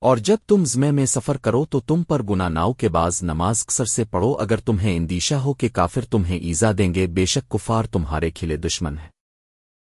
اور جب تم زمے میں سفر کرو تو تم پر گنا ناؤ کے بعض نماز کثر سے پڑھو، اگر تمہیں اندیشہ ہو کہ کافر تمہیں ایزا دیں گے، بے شک کفار تمہارے کھلے دشمن ہیں۔